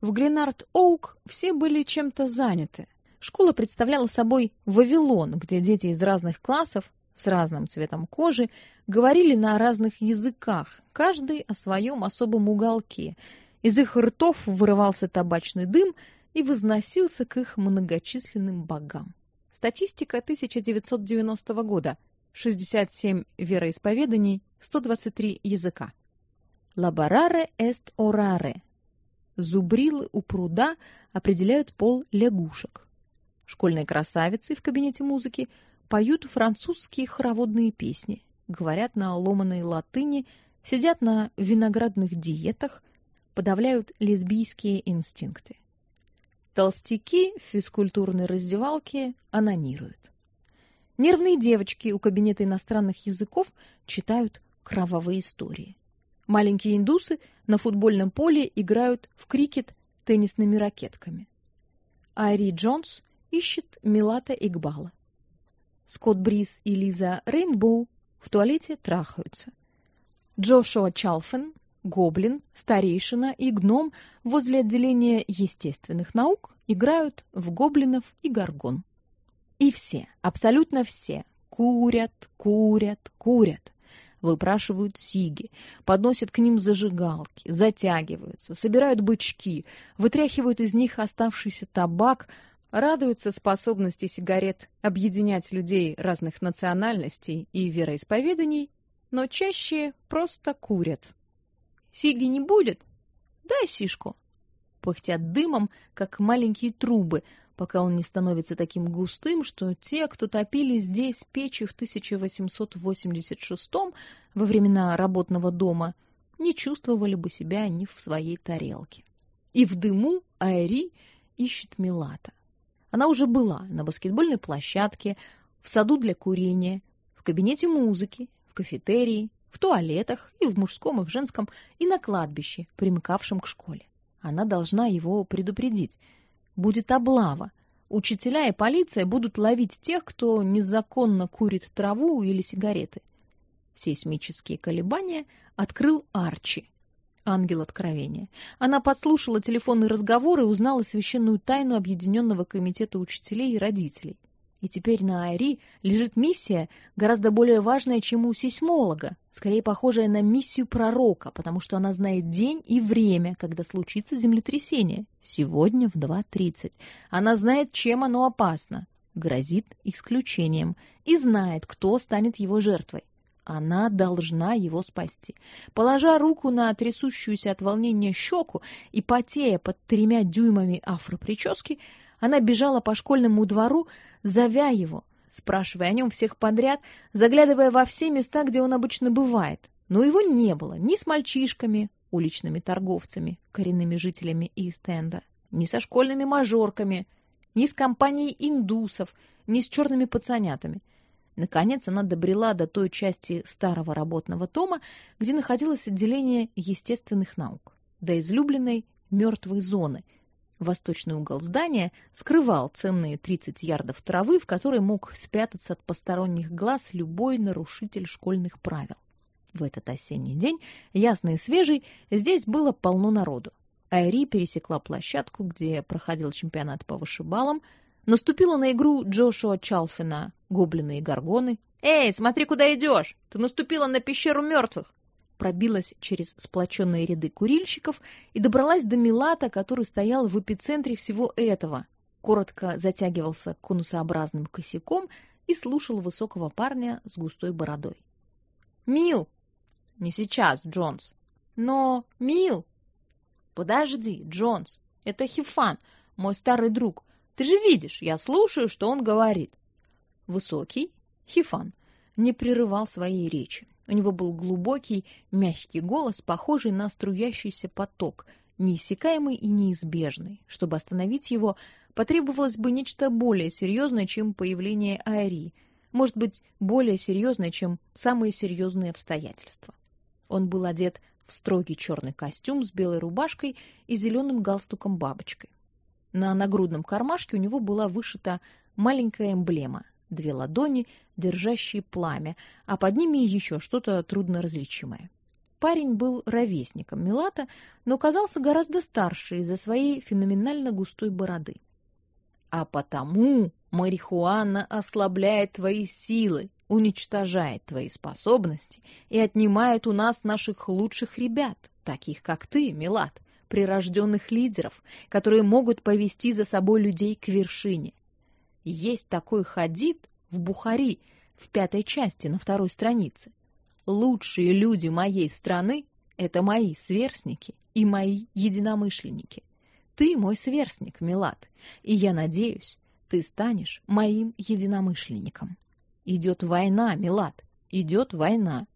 В Гленард-Оук все были чем-то заняты. Школа представляла собой Вавилон, где дети из разных классов с разным цветом кожи говорили на разных языках, каждый о своем особом уголке. Из их ртов вырывался табачный дым и возносился к их многочисленным богам. Статистика 1990 года. 67 вероисповеданий, 123 языка. Лабораре est orare. Зубрилы у пруда определяют пол лягушек. Школьные красавицы в кабинете музыки поют французские хороводные песни, говорят на ломаной латыни, сидят на виноградных диетах, подавляют лесбийские инстинкты. Толстяки в физкультурной раздевалке анонируют. Нервные девочки у кабинета иностранных языков читают кровавые истории. Маленькие индусы на футбольном поле играют в крикет теннисными ракетками. Айри Джонс ищет Милата Игбала. Скотт Бриз и Лиза Рейнбоу в туалете трахаются. Джошуа Чалфен, гоблин, старейшина и гном возле отделения естественных наук играют в гоблинов и горгон. И все, абсолютно все, курят, курят, курят. Выпрашивают сиги, подносят к ним зажигалки, затягиваются, собирают бычки, вытряхивают из них оставшийся табак, радуются способности сигарет объединять людей разных национальностей и вероисповеданий, но чаще просто курят. Сиги не будет? Дай сишку. Пыхтят дымом, как маленькие трубы, пока он не становится таким густым, что те, кто топили здесь печи в 1886 во времена работного дома, не чувствовали бы себя ни в своей тарелке. И в дыму Айри ищет Милата. Она уже была на баскетбольной площадке, в саду для курения, в кабинете музыки, в кафетерии, в туалетах и в мужском, и в женском, и на кладбище, примыкавшем к школе. Она должна его предупредить. Будет облава. Учителя и полиция будут ловить тех, кто незаконно курит траву или сигареты. Сейсмические колебания открыл Арчи, ангел откровения. Она подслушала телефонный разговор и узнала священную тайну Объединенного комитета учителей и родителей. И теперь на Айри лежит миссия, гораздо более важная, чем у сейсмолога, скорее похожая на миссию пророка, потому что она знает день и время, когда случится землетрясение. Сегодня в 2.30. Она знает, чем оно опасно, грозит исключением, и знает, кто станет его жертвой. Она должна его спасти. Положа руку на трясущуюся от волнения щеку и потея под тремя дюймами афропрически, она бежала по школьному двору, зовя его, спрашивая о нем всех подряд, заглядывая во все места, где он обычно бывает. Но его не было ни с мальчишками, уличными торговцами, коренными жителями Ист-Энда, ни со школьными мажорками, ни с компанией индусов, ни с черными пацанятами — Наконец она добрела до той части старого работного дома, где находилось отделение естественных наук, до излюбленной мертвой зоны. Восточный угол здания скрывал ценные 30 ярдов травы, в которой мог спрятаться от посторонних глаз любой нарушитель школьных правил. В этот осенний день, ясный и свежий, здесь было полно народу. Айри пересекла площадку, где проходил чемпионат по вышибалам, наступила на игру Джошуа Чалфина «Гоблины и горгоны». «Эй, смотри, куда идешь! Ты наступила на пещеру мертвых!» Пробилась через сплоченные ряды курильщиков и добралась до Милата, который стоял в эпицентре всего этого. Коротко затягивался конусообразным косяком и слушал высокого парня с густой бородой. «Мил!» «Не сейчас, Джонс!» «Но, Мил!» «Подожди, Джонс! Это Хифан, мой старый друг. Ты же видишь, я слушаю, что он говорит. Высокий, Хифан, не прерывал своей речи. У него был глубокий, мягкий голос, похожий на струящийся поток, неиссякаемый и неизбежный. Чтобы остановить его, потребовалось бы нечто более серьезное, чем появление Ари, может быть, более серьезное, чем самые серьезные обстоятельства. Он был одет в строгий черный костюм с белой рубашкой и зеленым галстуком-бабочкой. На нагрудном кармашке у него была вышита маленькая эмблема — две ладони, держащие пламя, а под ними еще что-то трудноразличимое. Парень был ровесником Милата, но казался гораздо старше из-за своей феноменально густой бороды. А потому марихуана ослабляет твои силы, уничтожает твои способности и отнимает у нас наших лучших ребят, таких как ты, Милат, прирожденных лидеров, которые могут повести за собой людей к вершине. Есть такой хадид в Бухари, в пятой части на второй странице. Лучшие люди моей страны — это мои сверстники и мои единомышленники. Ты мой сверстник, Милад, и я надеюсь, ты станешь моим единомышленником. Идет война, Милад, идет война.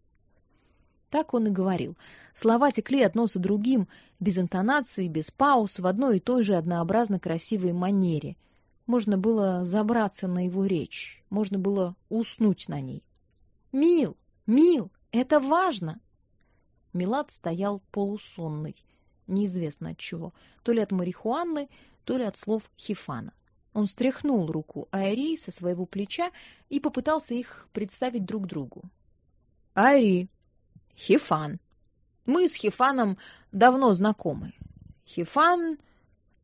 Так он и говорил. Слова текли от носа другим, без интонации, без пауз, в одной и той же однообразно красивой манере. Можно было забраться на его речь, можно было уснуть на ней. «Мил! Мил! Это важно!» Милад стоял полусонный, неизвестно от чего, то ли от марихуаны, то ли от слов Хифана. Он стряхнул руку Айри со своего плеча и попытался их представить друг другу. «Айри, Хифан. Мы с Хифаном давно знакомы. Хифан...»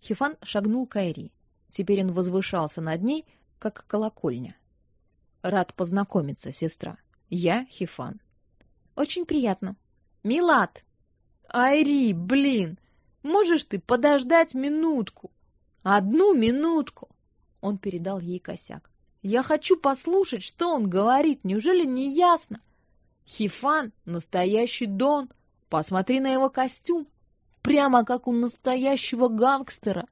Хифан шагнул к Айри. Теперь он возвышался над ней, как колокольня. «Рад познакомиться, сестра. Я Хифан». «Очень приятно. Милад!» «Айри, блин! Можешь ты подождать минутку? Одну минутку!» Он передал ей косяк. «Я хочу послушать, что он говорит. Неужели не ясно? Хифан — настоящий Дон. Посмотри на его костюм. Прямо как у настоящего гангстера.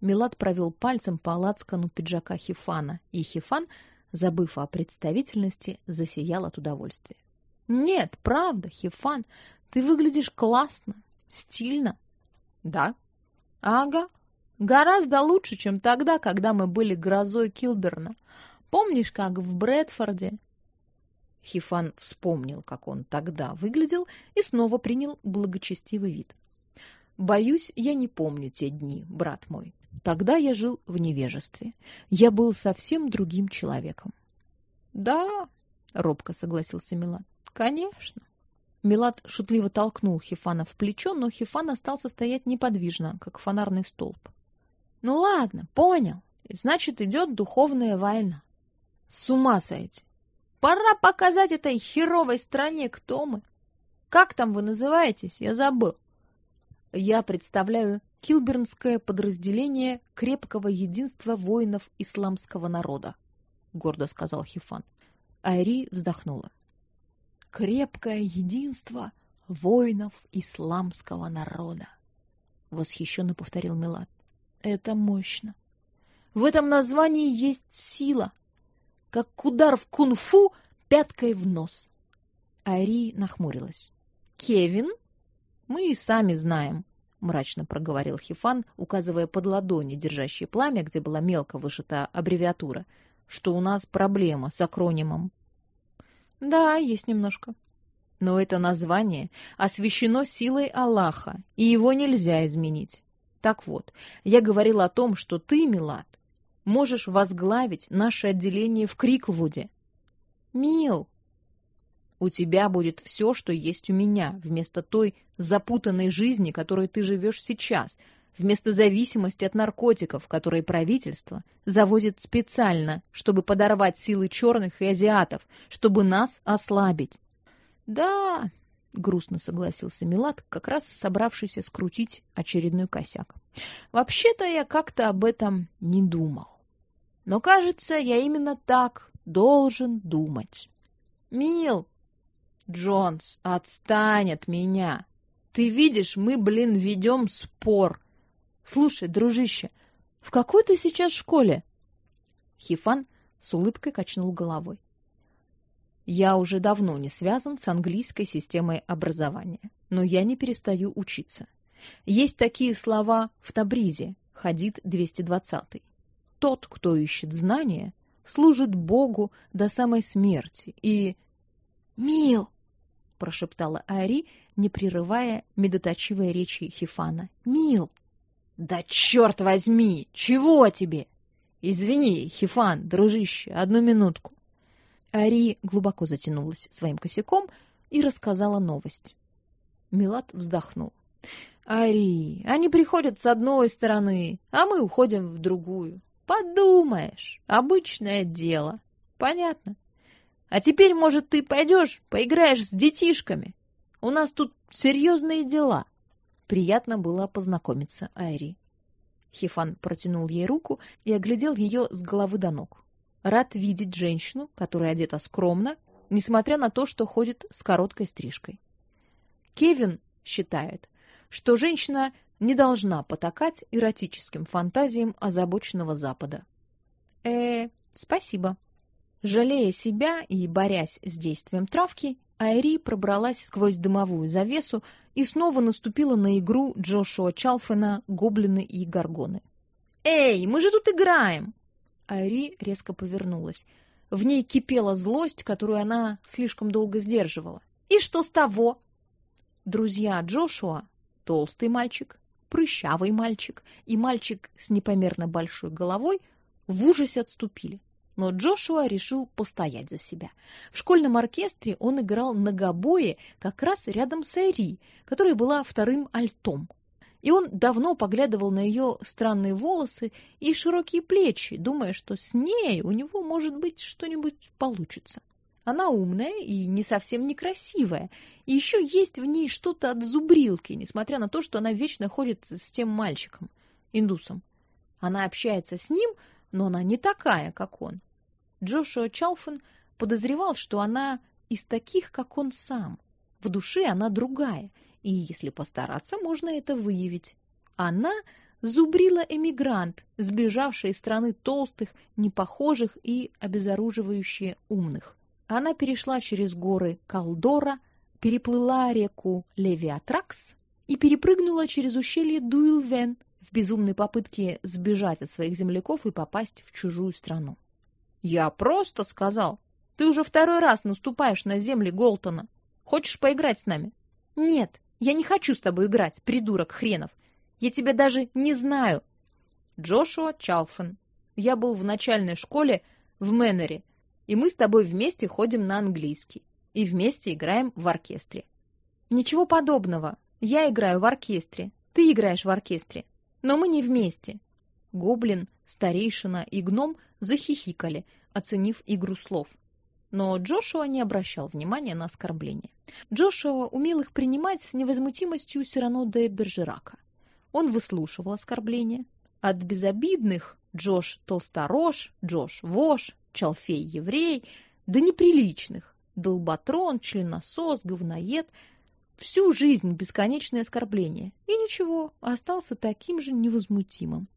Милад провел пальцем по лацкану пиджака Хифана, и Хифан, забыв о представительности, засиял от удовольствия. «Нет, правда, Хифан, ты выглядишь классно, стильно». «Да?» «Ага, гораздо лучше, чем тогда, когда мы были грозой Килберна. Помнишь, как в Брэдфорде Хифан вспомнил, как он тогда выглядел, и снова принял благочестивый вид. «Боюсь, я не помню те дни, брат мой. Тогда я жил в невежестве. Я был совсем другим человеком». «Да», — робко согласился Милат, — «конечно». Милат шутливо толкнул Хифана в плечо, но Хифан остался стоять неподвижно, как фонарный столб. «Ну ладно, понял. Значит, идет духовная война. С ума сойти. Пора показать этой херовой стране, кто мы. Как там вы называетесь? Я забыл. Я представляю Килбернское подразделение крепкого единства воинов исламского народа, гордо сказал Хифан. Айри вздохнула. Крепкое единство воинов исламского народа, восхищенно повторил Милад. Это мощно. В этом названии есть сила, как удар в кунг-фу пяткой в нос. Ари нахмурилась. «Кевин? Мы и сами знаем», — мрачно проговорил Хифан, указывая под ладони, держащие пламя, где была мелко вышита аббревиатура, что у нас проблема с акронимом. «Да, есть немножко», но это название освящено силой Аллаха, и его нельзя изменить. Так вот, я говорил о том, что ты, Милад, можешь возглавить наше отделение в Криклвуде. Мил, у тебя будет все, что есть у меня, вместо той запутанной жизни, которой ты живешь сейчас, вместо зависимости от наркотиков, которые правительство завозит специально, чтобы подорвать силы черных и азиатов, чтобы нас ослабить. Да, грустно согласился Милат, как раз собравшийся скрутить очередной косяк. Вообще-то я как-то об этом не думал. Но, кажется, я именно так должен думать. Мил, Джонс, отстань от меня. Ты видишь, мы, блин, ведем спор. Слушай, дружище, в какой ты сейчас школе? Хифан с улыбкой качнул головой. Я уже давно не связан с английской системой образования, но я не перестаю учиться. Есть такие слова в Табризе, Хадид 220 тот, кто ищет знания, служит Богу до самой смерти. И... «Мил!» — прошептала Ари, не прерывая медоточивой речи Хифана. «Мил!» «Да черт возьми! Чего тебе?» «Извини, Хифан, дружище, одну минутку». Ари глубоко затянулась своим косяком и рассказала новость. Милат вздохнул. Ари, они приходят с одной стороны, а мы уходим в другую. Подумаешь, обычное дело. Понятно. А теперь, может, ты пойдешь, поиграешь с детишками? У нас тут серьезные дела. Приятно было познакомиться, Айри. Хифан протянул ей руку и оглядел ее с головы до ног. Рад видеть женщину, которая одета скромно, несмотря на то, что ходит с короткой стрижкой. Кевин считает, что женщина не должна потакать эротическим фантазиям озабоченного Запада. Э, спасибо. Жалея себя и борясь с действием травки, Айри пробралась сквозь дымовую завесу и снова наступила на игру Джошуа Чалфена «Гоблины и горгоны». «Эй, мы же тут играем!» Айри резко повернулась. В ней кипела злость, которую она слишком долго сдерживала. «И что с того?» Друзья Джошуа, толстый мальчик, прыщавый мальчик и мальчик с непомерно большой головой, в ужасе отступили. Но Джошуа решил постоять за себя. В школьном оркестре он играл на гобое как раз рядом с Айри, которая была вторым альтом. И он давно поглядывал на ее странные волосы и широкие плечи, думая, что с ней у него, может быть, что-нибудь получится. Она умная и не совсем некрасивая, и еще есть в ней что-то от зубрилки, несмотря на то, что она вечно ходит с тем мальчиком, индусом. Она общается с ним, но она не такая, как он. Джошуа Чалфен подозревал, что она из таких, как он сам. В душе она другая, и если постараться, можно это выявить. Она зубрила-эмигрант, сбежавшая из страны толстых, непохожих и обезоруживающе умных. Она перешла через горы Калдора, переплыла реку Левиатракс и перепрыгнула через ущелье Дуилвен в безумной попытке сбежать от своих земляков и попасть в чужую страну. Я просто сказал. Ты уже второй раз наступаешь на земли Голтона. Хочешь поиграть с нами? Нет, я не хочу с тобой играть, придурок хренов. Я тебя даже не знаю. Джошуа Чалфен. Я был в начальной школе в Мэннере, и мы с тобой вместе ходим на английский и вместе играем в оркестре. Ничего подобного. Я играю в оркестре, ты играешь в оркестре, но мы не вместе. Гоблин, старейшина и гном захихикали, оценив игру слов. Но Джошуа не обращал внимания на оскорбления. Джошуа умел их принимать с невозмутимостью Сирано де Бержерака. Он выслушивал оскорбления. От безобидных Джош Толсторож, Джош Вош, Чалфей Еврей, до неприличных долбатрон, членосос, говноед, всю жизнь бесконечные оскорбления. И ничего, остался таким же невозмутимым.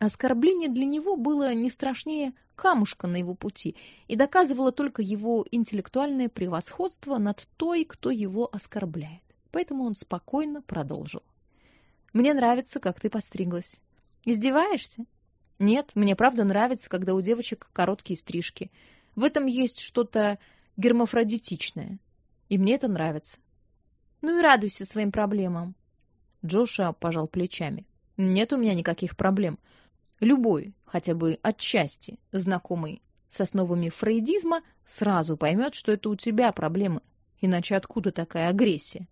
Оскорбление для него было не страшнее камушка на его пути и доказывало только его интеллектуальное превосходство над той, кто его оскорбляет. Поэтому он спокойно продолжил. «Мне нравится, как ты постриглась. Издеваешься?» «Нет, мне правда нравится, когда у девочек короткие стрижки. В этом есть что-то гермафродитичное. И мне это нравится». «Ну и радуйся своим проблемам». Джоша пожал плечами. «Нет у меня никаких проблем. Любой, хотя бы отчасти знакомый с основами фрейдизма, сразу поймет, что это у тебя проблемы. Иначе откуда такая агрессия?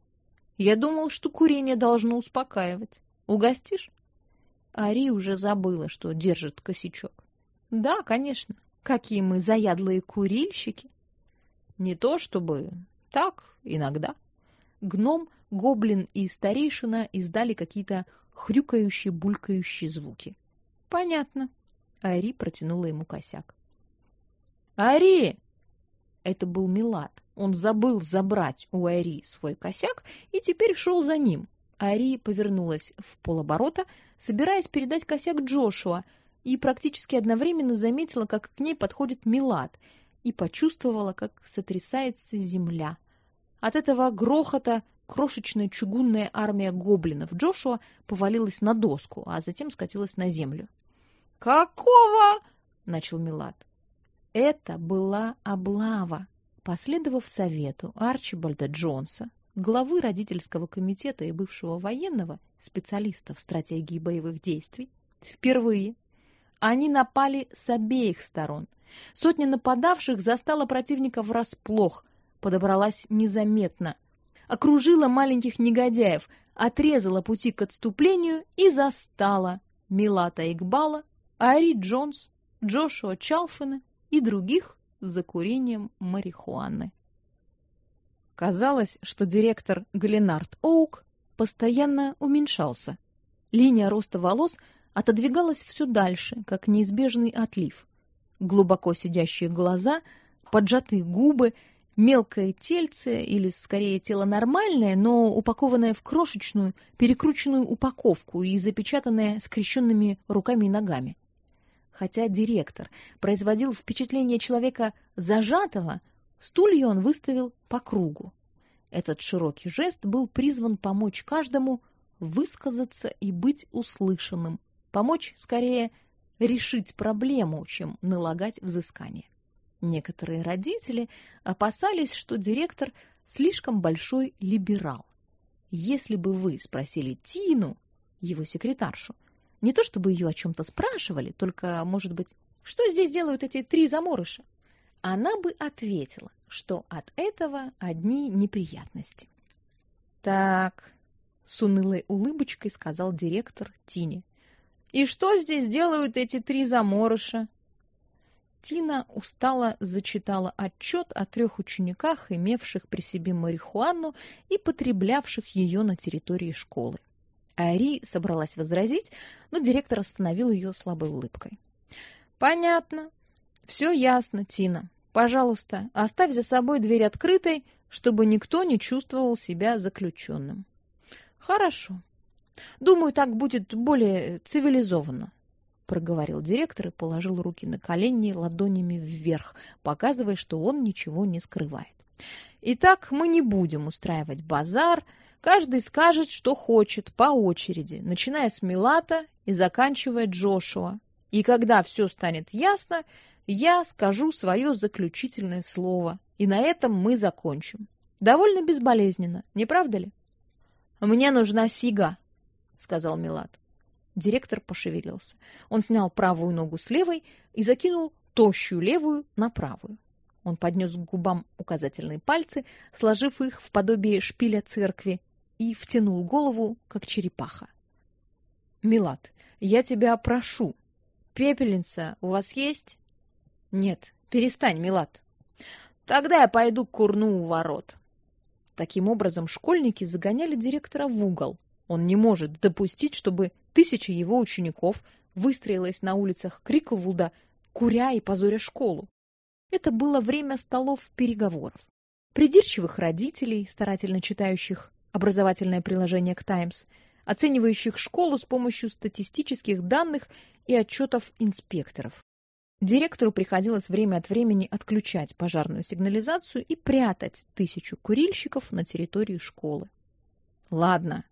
Я думал, что курение должно успокаивать. Угостишь? Ари уже забыла, что держит косячок. Да, конечно. Какие мы заядлые курильщики. Не то чтобы... Так, иногда. Гном, гоблин и старейшина издали какие-то хрюкающие, булькающие звуки. Понятно. Ари протянула ему косяк. Ари! Это был Милад. Он забыл забрать у Ари свой косяк и теперь шел за ним. Ари повернулась в полоборота, собираясь передать косяк Джошуа, и практически одновременно заметила, как к ней подходит Милад, и почувствовала, как сотрясается земля. От этого грохота крошечная чугунная армия гоблинов Джошуа повалилась на доску, а затем скатилась на землю. «Какого?» — начал Милад. Это была облава. Последовав совету Арчибальда Джонса, главы родительского комитета и бывшего военного, специалиста в стратегии боевых действий, впервые они напали с обеих сторон. Сотня нападавших застала противника врасплох, подобралась незаметно. Окружила маленьких негодяев, отрезала пути к отступлению и застала Милата Игбала, Ари Джонс, Джошуа Чалфена и других за курением марихуаны. Казалось, что директор Гленард Оук постоянно уменьшался. Линия роста волос отодвигалась все дальше, как неизбежный отлив. Глубоко сидящие глаза, поджатые губы, мелкое тельце или скорее тело нормальное, но упакованное в крошечную, перекрученную упаковку и запечатанное скрещенными руками и ногами. Хотя директор производил впечатление человека зажатого, стулья он выставил по кругу. Этот широкий жест был призван помочь каждому высказаться и быть услышанным, помочь скорее решить проблему, чем налагать взыскание. Некоторые родители опасались, что директор слишком большой либерал. Если бы вы спросили Тину, его секретаршу, не то чтобы ее о чем то спрашивали, только, может быть, что здесь делают эти три заморыша, она бы ответила, что от этого одни неприятности. Так, с унылой улыбочкой сказал директор Тине. И что здесь делают эти три заморыша? Тина устало зачитала отчет о трех учениках, имевших при себе марихуану и потреблявших ее на территории школы. Ари собралась возразить, но директор остановил ее слабой улыбкой. Понятно. Все ясно, Тина. Пожалуйста, оставь за собой дверь открытой, чтобы никто не чувствовал себя заключенным. Хорошо. Думаю, так будет более цивилизованно, проговорил директор и положил руки на колени ладонями вверх, показывая, что он ничего не скрывает. Итак, мы не будем устраивать базар, каждый скажет, что хочет, по очереди, начиная с Милата и заканчивая Джошуа. И когда все станет ясно, я скажу свое заключительное слово, и на этом мы закончим. Довольно безболезненно, не правда ли? Мне нужна сига, сказал Милат. Директор пошевелился. Он снял правую ногу с левой и закинул тощую левую на правую. Он поднес к губам указательные пальцы, сложив их в подобие шпиля церкви, и втянул голову, как черепаха. Милат, я тебя прошу. Пепельница у вас есть? Нет, перестань, Милат. Тогда я пойду курну у ворот. Таким образом, школьники загоняли директора в угол, он не может допустить, чтобы тысячи его учеников выстроилась на улицах Криклвуда, куря и позоря школу. Это было время столов переговоров. Придирчивых родителей, старательно читающих образовательное приложение к Times, оценивающих школу с помощью статистических данных и отчетов инспекторов. Директору приходилось время от времени отключать пожарную сигнализацию и прятать тысячу курильщиков на территории школы. Ладно,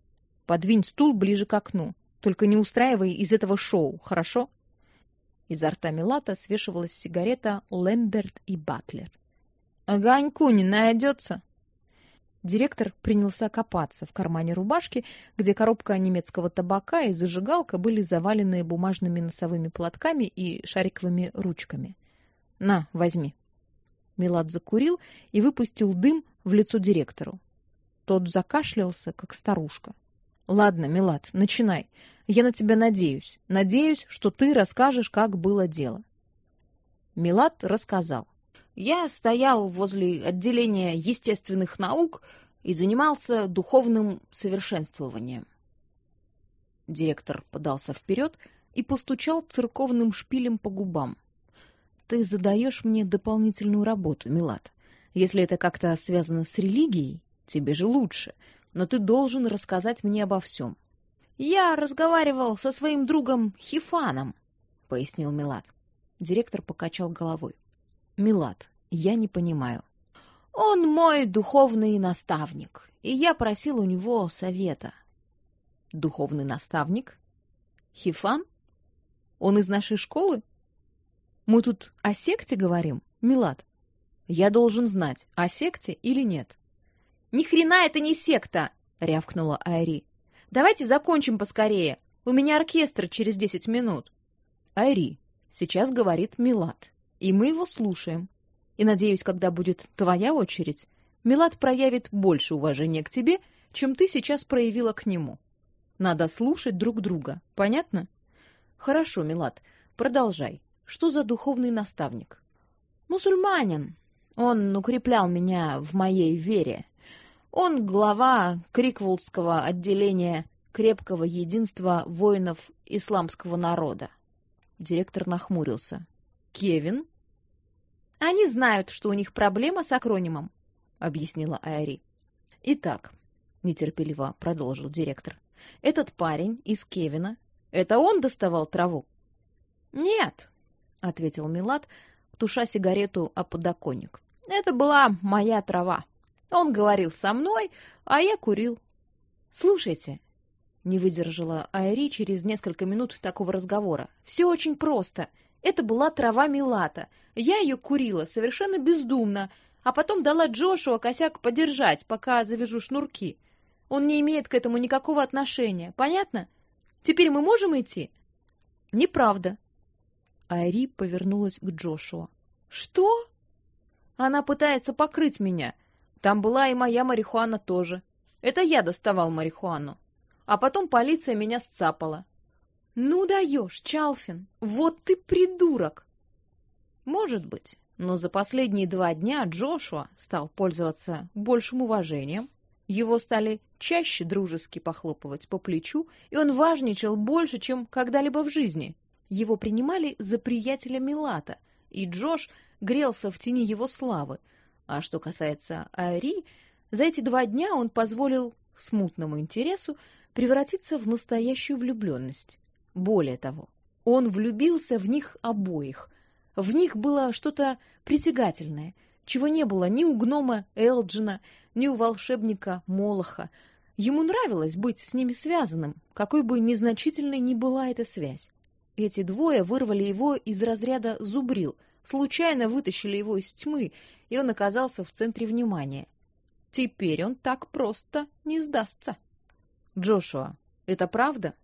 Подвинь стул ближе к окну. Только не устраивай из этого шоу, хорошо? Изо рта Милата свешивалась сигарета Лэмберт и Батлер. Огоньку не найдется?» Директор принялся копаться в кармане рубашки, где коробка немецкого табака и зажигалка были завалены бумажными носовыми платками и шариковыми ручками. «На, возьми». Милат закурил и выпустил дым в лицо директору. Тот закашлялся, как старушка. Ладно, Милат, начинай. Я на тебя надеюсь. Надеюсь, что ты расскажешь, как было дело. Милат рассказал. Я стоял возле отделения естественных наук и занимался духовным совершенствованием. Директор подался вперед и постучал церковным шпилем по губам. Ты задаешь мне дополнительную работу, Милат. Если это как-то связано с религией, тебе же лучше но ты должен рассказать мне обо всем. Я разговаривал со своим другом Хифаном, пояснил Милат. Директор покачал головой. Милат, я не понимаю. Он мой духовный наставник, и я просил у него совета. Духовный наставник? Хифан? Он из нашей школы? Мы тут о секте говорим, Милат. Я должен знать, о секте или нет. Ни хрена это не секта, рявкнула Айри. Давайте закончим поскорее. У меня оркестр через десять минут. Айри, сейчас говорит Милат, и мы его слушаем. И надеюсь, когда будет твоя очередь, Милад проявит больше уважения к тебе, чем ты сейчас проявила к нему. Надо слушать друг друга. Понятно? Хорошо, Милад, продолжай. Что за духовный наставник? Мусульманин. Он укреплял меня в моей вере. Он глава Криквулского отделения крепкого единства воинов исламского народа. Директор нахмурился. Кевин? Они знают, что у них проблема с акронимом, объяснила Айри. Итак, нетерпеливо продолжил директор. Этот парень из Кевина, это он доставал траву? Нет, ответил Милад, туша сигарету о подоконник. Это была моя трава. Он говорил со мной, а я курил. Слушайте, не выдержала Айри через несколько минут такого разговора. Все очень просто. Это была трава Милата. Я ее курила совершенно бездумно, а потом дала Джошуа косяк подержать, пока завяжу шнурки. Он не имеет к этому никакого отношения. Понятно? Теперь мы можем идти? Неправда. Айри повернулась к Джошуа. Что? Она пытается покрыть меня. Там была и моя марихуана тоже. Это я доставал марихуану. А потом полиция меня сцапала. Ну даешь, Чалфин, вот ты придурок. Может быть, но за последние два дня Джошуа стал пользоваться большим уважением. Его стали чаще дружески похлопывать по плечу, и он важничал больше, чем когда-либо в жизни. Его принимали за приятеля Милата, и Джош грелся в тени его славы. А что касается Ари, за эти два дня он позволил смутному интересу превратиться в настоящую влюбленность. Более того, он влюбился в них обоих. В них было что-то притягательное, чего не было ни у гнома Элджина, ни у волшебника Молоха. Ему нравилось быть с ними связанным, какой бы незначительной ни была эта связь. Эти двое вырвали его из разряда зубрил, случайно вытащили его из тьмы, и он оказался в центре внимания. Теперь он так просто не сдастся. Джошуа, это правда?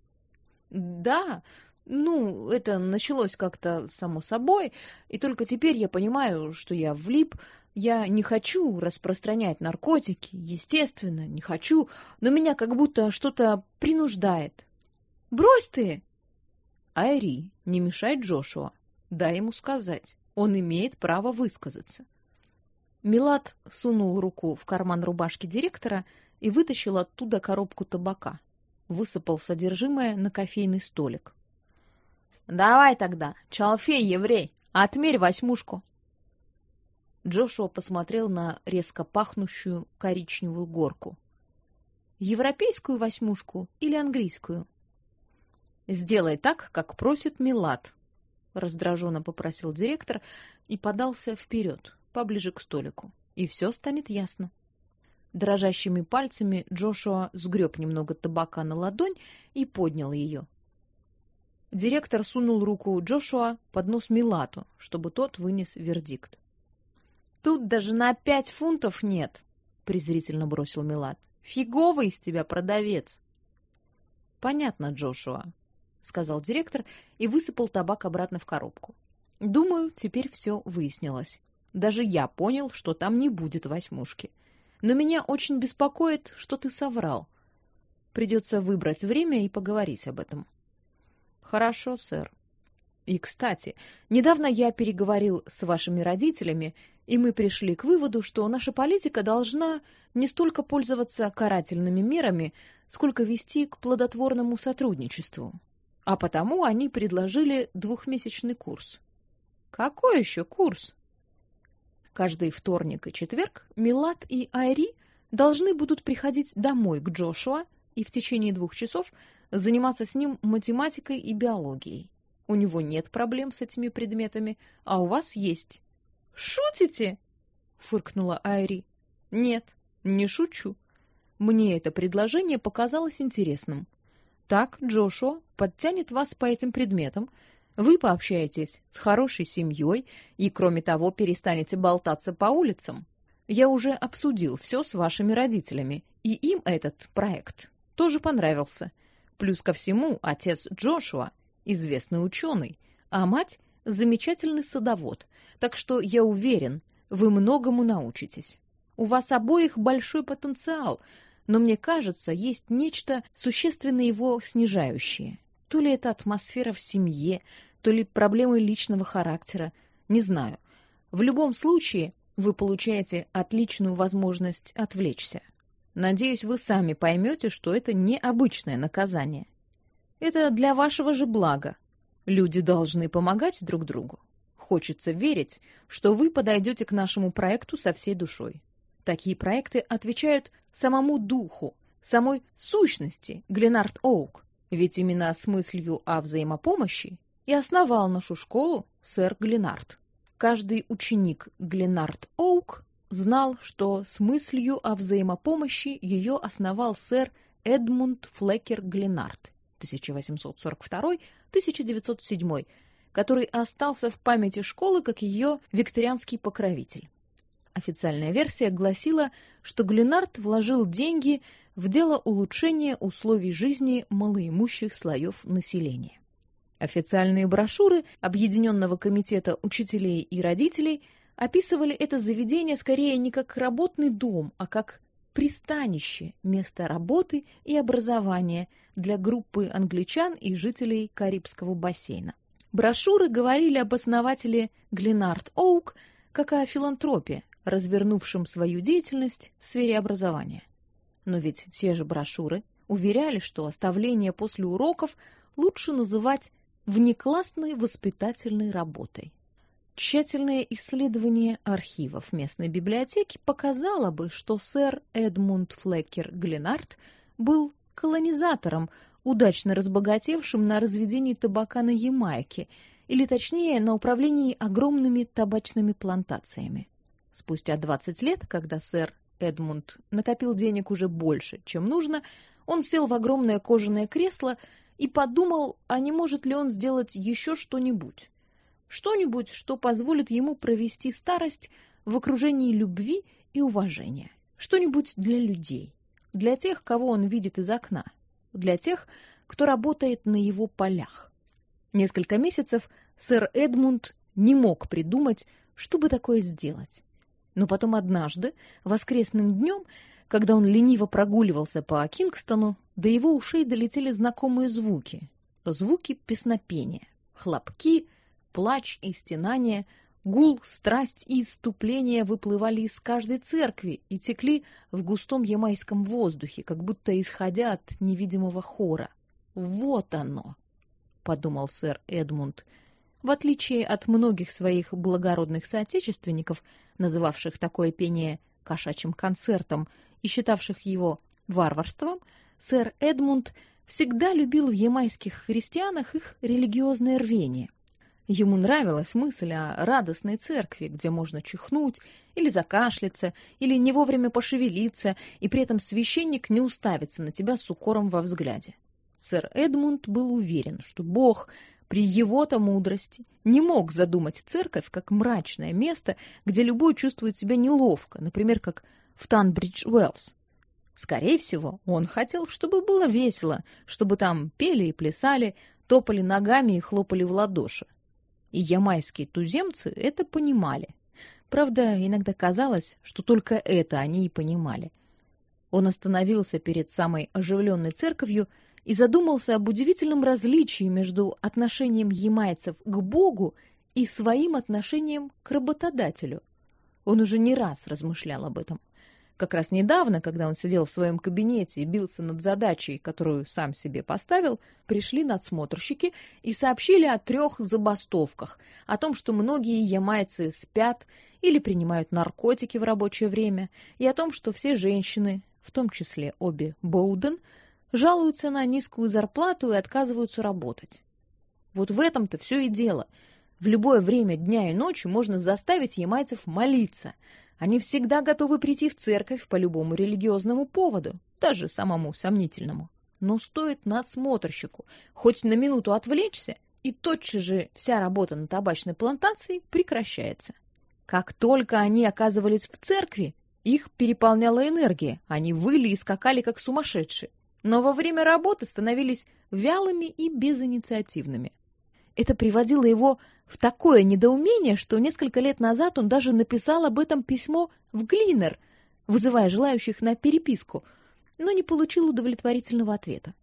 Да, ну, это началось как-то само собой, и только теперь я понимаю, что я влип. Я не хочу распространять наркотики, естественно, не хочу, но меня как будто что-то принуждает. Брось ты! Айри, не мешай Джошуа. Дай ему сказать. Он имеет право высказаться. Милад сунул руку в карман рубашки директора и вытащил оттуда коробку табака. Высыпал содержимое на кофейный столик. «Давай тогда, чалфей, еврей, отмерь восьмушку!» Джошуа посмотрел на резко пахнущую коричневую горку. «Европейскую восьмушку или английскую?» «Сделай так, как просит Милад», — раздраженно попросил директор и подался вперед, поближе к столику. «И все станет ясно». Дрожащими пальцами Джошуа сгреб немного табака на ладонь и поднял ее. Директор сунул руку Джошуа под нос Милату, чтобы тот вынес вердикт. «Тут даже на пять фунтов нет!» — презрительно бросил Милат. «Фиговый из тебя продавец!» «Понятно, Джошуа», — сказал директор и высыпал табак обратно в коробку. «Думаю, теперь все выяснилось. Даже я понял, что там не будет восьмушки. Но меня очень беспокоит, что ты соврал. Придется выбрать время и поговорить об этом. Хорошо, сэр. И, кстати, недавно я переговорил с вашими родителями, и мы пришли к выводу, что наша политика должна не столько пользоваться карательными мерами, сколько вести к плодотворному сотрудничеству. А потому они предложили двухмесячный курс. Какой еще курс? Каждый вторник и четверг Милат и Айри должны будут приходить домой к Джошуа и в течение двух часов заниматься с ним математикой и биологией. У него нет проблем с этими предметами, а у вас есть. Шутите? фыркнула Айри. Нет, не шучу. Мне это предложение показалось интересным. Так Джошуа подтянет вас по этим предметам, вы пообщаетесь с хорошей семьей и, кроме того, перестанете болтаться по улицам. Я уже обсудил все с вашими родителями, и им этот проект тоже понравился. Плюс ко всему, отец Джошуа известный ученый, а мать замечательный садовод. Так что я уверен, вы многому научитесь. У вас обоих большой потенциал, но мне кажется, есть нечто существенно его снижающее. То ли это атмосфера в семье, то ли проблемы личного характера, не знаю. В любом случае, вы получаете отличную возможность отвлечься. Надеюсь, вы сами поймете, что это не обычное наказание. Это для вашего же блага. Люди должны помогать друг другу. Хочется верить, что вы подойдете к нашему проекту со всей душой. Такие проекты отвечают самому духу, самой сущности Гленард Оук, ведь именно с мыслью о взаимопомощи и основал нашу школу сэр Гленард. Каждый ученик Гленард Оук знал, что с мыслью о взаимопомощи ее основал сэр Эдмунд Флекер Гленард 1842-1907, который остался в памяти школы как ее викторианский покровитель. Официальная версия гласила, что Глинард вложил деньги в дело улучшения условий жизни малоимущих слоев населения. Официальные брошюры Объединенного комитета учителей и родителей описывали это заведение скорее не как работный дом, а как пристанище, место работы и образования для группы англичан и жителей Карибского бассейна. Брошюры говорили об основателе Гленард Оук как о филантропе, развернувшем свою деятельность в сфере образования. Но ведь те же брошюры уверяли, что оставление после уроков лучше называть внеклассной воспитательной работой. Тщательное исследование архивов местной библиотеки показало бы, что сэр Эдмунд Флеккер Гленард был колонизатором, удачно разбогатевшим на разведении табака на Ямайке, или точнее, на управлении огромными табачными плантациями. Спустя 20 лет, когда сэр Эдмунд накопил денег уже больше, чем нужно, он сел в огромное кожаное кресло и подумал, а не может ли он сделать еще что-нибудь. Что-нибудь, что позволит ему провести старость в окружении любви и уважения. Что-нибудь для людей, для тех, кого он видит из окна, для тех, кто работает на его полях. Несколько месяцев сэр Эдмунд не мог придумать, чтобы такое сделать. Но потом однажды, воскресным днем, когда он лениво прогуливался по Кингстону, до его ушей долетели знакомые звуки. Звуки песнопения, хлопки, плач и стенания, гул, страсть и иступление выплывали из каждой церкви и текли в густом ямайском воздухе, как будто исходя от невидимого хора. «Вот оно!» — подумал сэр Эдмунд — в отличие от многих своих благородных соотечественников, называвших такое пение кошачьим концертом и считавших его варварством, сэр Эдмунд всегда любил в ямайских христианах их религиозное рвение. Ему нравилась мысль о радостной церкви, где можно чихнуть или закашляться, или не вовремя пошевелиться, и при этом священник не уставится на тебя с укором во взгляде. Сэр Эдмунд был уверен, что Бог при его-то мудрости не мог задумать церковь как мрачное место, где любой чувствует себя неловко, например, как в Танбридж-Уэллс. Скорее всего, он хотел, чтобы было весело, чтобы там пели и плясали, топали ногами и хлопали в ладоши. И ямайские туземцы это понимали. Правда, иногда казалось, что только это они и понимали. Он остановился перед самой оживленной церковью и задумался об удивительном различии между отношением ямайцев к Богу и своим отношением к работодателю. Он уже не раз размышлял об этом. Как раз недавно, когда он сидел в своем кабинете и бился над задачей, которую сам себе поставил, пришли надсмотрщики и сообщили о трех забастовках, о том, что многие ямайцы спят или принимают наркотики в рабочее время, и о том, что все женщины, в том числе обе Боуден, жалуются на низкую зарплату и отказываются работать. Вот в этом-то все и дело. В любое время дня и ночи можно заставить ямайцев молиться. Они всегда готовы прийти в церковь по любому религиозному поводу, даже самому сомнительному. Но стоит надсмотрщику хоть на минуту отвлечься, и тотчас же вся работа на табачной плантации прекращается. Как только они оказывались в церкви, их переполняла энергия, они выли и скакали как сумасшедшие но во время работы становились вялыми и безинициативными. Это приводило его в такое недоумение, что несколько лет назад он даже написал об этом письмо в Глинер, вызывая желающих на переписку, но не получил удовлетворительного ответа.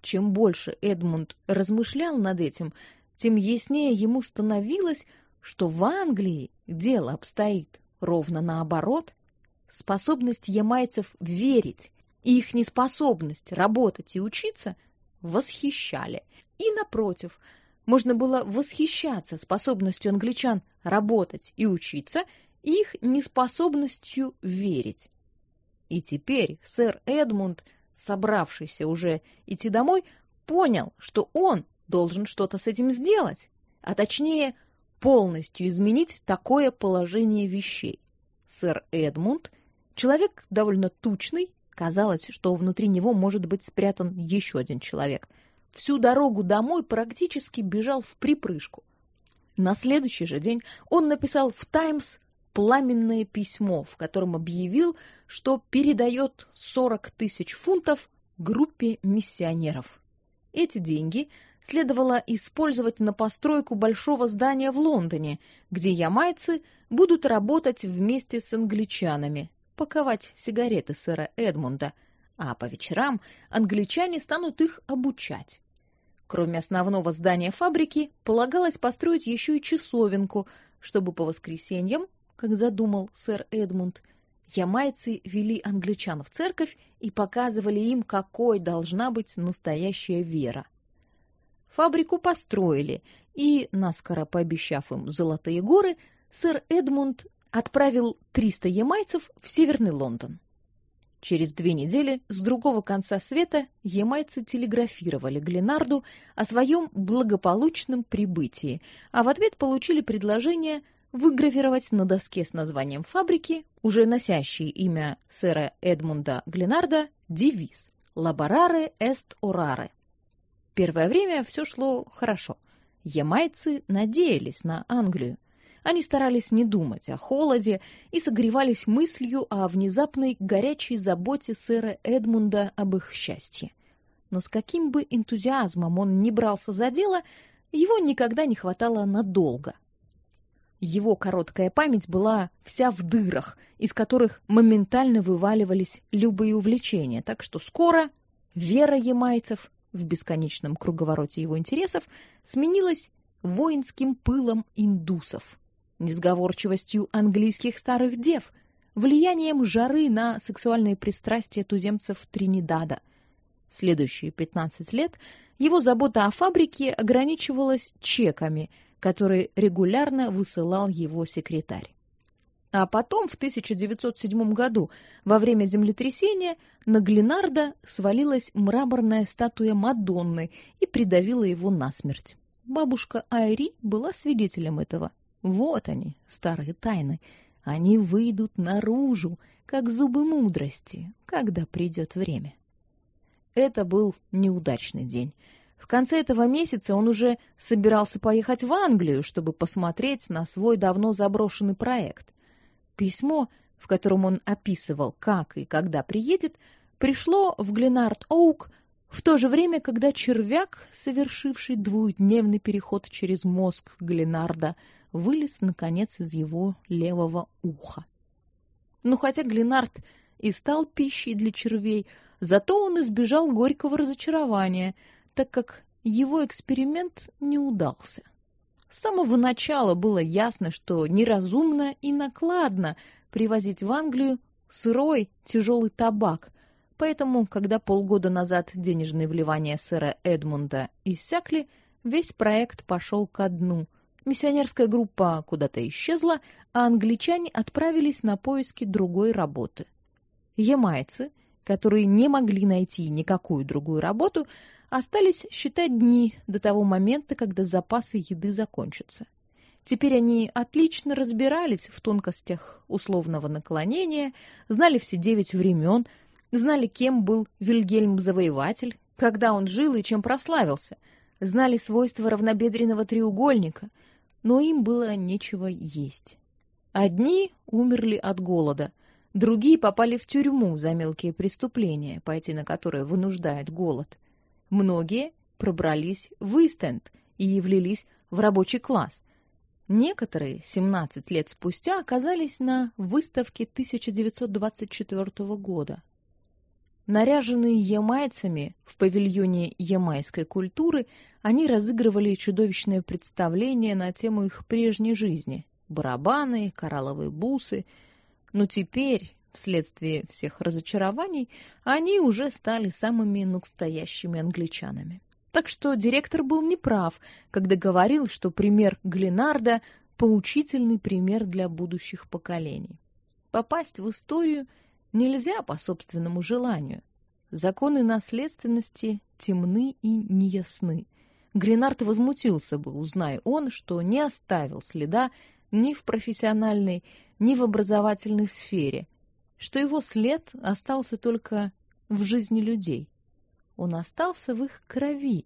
Чем больше Эдмунд размышлял над этим, тем яснее ему становилось, что в Англии дело обстоит ровно наоборот. Способность ямайцев верить их неспособность работать и учиться восхищали. И напротив, можно было восхищаться способностью англичан работать и учиться, их неспособностью верить. И теперь сэр Эдмунд, собравшийся уже идти домой, понял, что он должен что-то с этим сделать, а точнее полностью изменить такое положение вещей. Сэр Эдмунд, человек довольно тучный, казалось, что внутри него может быть спрятан еще один человек. Всю дорогу домой практически бежал в припрыжку. На следующий же день он написал в Таймс пламенное письмо, в котором объявил, что передает 40 тысяч фунтов группе миссионеров. Эти деньги следовало использовать на постройку большого здания в Лондоне, где ямайцы будут работать вместе с англичанами, паковать сигареты сэра Эдмунда, а по вечерам англичане станут их обучать. Кроме основного здания фабрики, полагалось построить еще и часовенку, чтобы по воскресеньям, как задумал сэр Эдмунд, ямайцы вели англичан в церковь и показывали им, какой должна быть настоящая вера. Фабрику построили, и, наскоро пообещав им золотые горы, сэр Эдмунд отправил 300 ямайцев в Северный Лондон. Через две недели с другого конца света ямайцы телеграфировали Гленарду о своем благополучном прибытии, а в ответ получили предложение выгравировать на доске с названием фабрики, уже носящий имя сэра Эдмунда Гленарда, девиз «Лабораре эст ораре» Первое время все шло хорошо. Ямайцы надеялись на Англию. Они старались не думать о холоде и согревались мыслью о внезапной горячей заботе сэра Эдмунда об их счастье. Но с каким бы энтузиазмом он ни брался за дело, его никогда не хватало надолго. Его короткая память была вся в дырах, из которых моментально вываливались любые увлечения, так что скоро вера ямайцев в бесконечном круговороте его интересов сменилась воинским пылом индусов, несговорчивостью английских старых дев, влиянием жары на сексуальные пристрастия туземцев Тринидада. Следующие 15 лет его забота о фабрике ограничивалась чеками, которые регулярно высылал его секретарь. А потом, в 1907 году, во время землетрясения, на Глинарда свалилась мраморная статуя Мадонны и придавила его насмерть. Бабушка Айри была свидетелем этого. Вот они, старые тайны. Они выйдут наружу, как зубы мудрости, когда придет время. Это был неудачный день. В конце этого месяца он уже собирался поехать в Англию, чтобы посмотреть на свой давно заброшенный проект — Письмо, в котором он описывал, как и когда приедет, пришло в Гленард-Оук в то же время, когда червяк, совершивший двухдневный переход через мозг Гленарда, вылез, наконец, из его левого уха. Но хотя Гленард и стал пищей для червей, зато он избежал горького разочарования, так как его эксперимент не удался. С самого начала было ясно, что неразумно и накладно привозить в Англию сырой тяжелый табак. Поэтому, когда полгода назад денежные вливания сэра Эдмунда иссякли, весь проект пошел ко дну. Миссионерская группа куда-то исчезла, а англичане отправились на поиски другой работы. Ямайцы, которые не могли найти никакую другую работу, Остались считать дни до того момента, когда запасы еды закончатся. Теперь они отлично разбирались в тонкостях условного наклонения, знали все девять времен, знали, кем был Вильгельм-завоеватель, когда он жил и чем прославился, знали свойства равнобедренного треугольника, но им было нечего есть. Одни умерли от голода, другие попали в тюрьму за мелкие преступления, пойти на которые вынуждает голод. Многие пробрались в Истенд и влились в рабочий класс. Некоторые 17 лет спустя оказались на выставке 1924 года. Наряженные ямайцами в павильоне ямайской культуры, они разыгрывали чудовищное представление на тему их прежней жизни: барабаны, коралловые бусы. Но теперь, вследствие всех разочарований, они уже стали самыми настоящими англичанами. Так что директор был неправ, когда говорил, что пример Глинарда поучительный пример для будущих поколений. Попасть в историю нельзя по собственному желанию. Законы наследственности темны и неясны. Гринард возмутился бы, узная он, что не оставил следа ни в профессиональной, ни в образовательной сфере, что его след остался только в жизни людей он остался в их крови,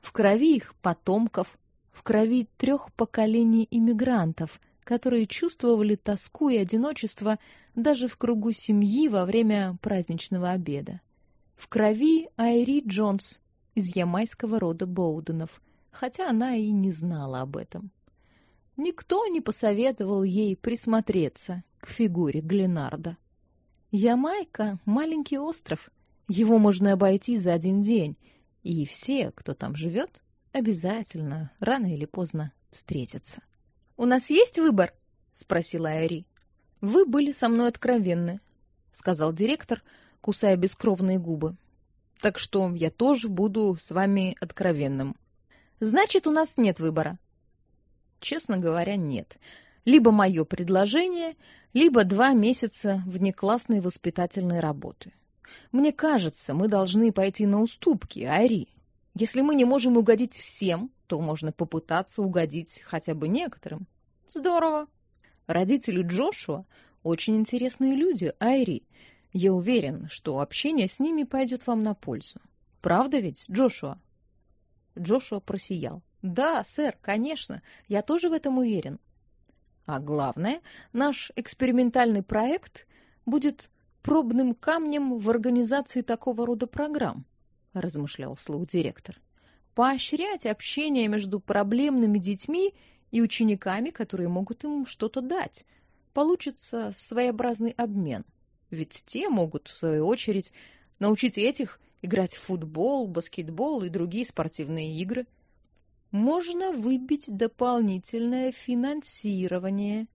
в крови их потомков, в крови трех поколений иммигрантов, которые чувствовали тоску и одиночество даже в кругу семьи во время праздничного обеда. В крови Айри Джонс из ямайского рода Боуденов, хотя она и не знала об этом. Никто не посоветовал ей присмотреться к фигуре Гленарда. Ямайка — маленький остров — его можно обойти за один день, и все, кто там живет, обязательно рано или поздно встретятся. У нас есть выбор? спросила Айри. Вы были со мной откровенны, сказал директор, кусая бескровные губы. Так что я тоже буду с вами откровенным. Значит, у нас нет выбора. Честно говоря, нет. Либо мое предложение, либо два месяца внеклассной воспитательной работы. Мне кажется, мы должны пойти на уступки, Ари. Если мы не можем угодить всем, то можно попытаться угодить хотя бы некоторым. Здорово. Родители Джошуа очень интересные люди, Айри. Я уверен, что общение с ними пойдет вам на пользу. Правда ведь, Джошуа? Джошуа просиял. Да, сэр, конечно. Я тоже в этом уверен. А главное, наш экспериментальный проект будет пробным камнем в организации такого рода программ, размышлял вслух директор. Поощрять общение между проблемными детьми и учениками, которые могут им что-то дать. Получится своеобразный обмен. Ведь те могут, в свою очередь, научить этих играть в футбол, баскетбол и другие спортивные игры. Можно выбить дополнительное финансирование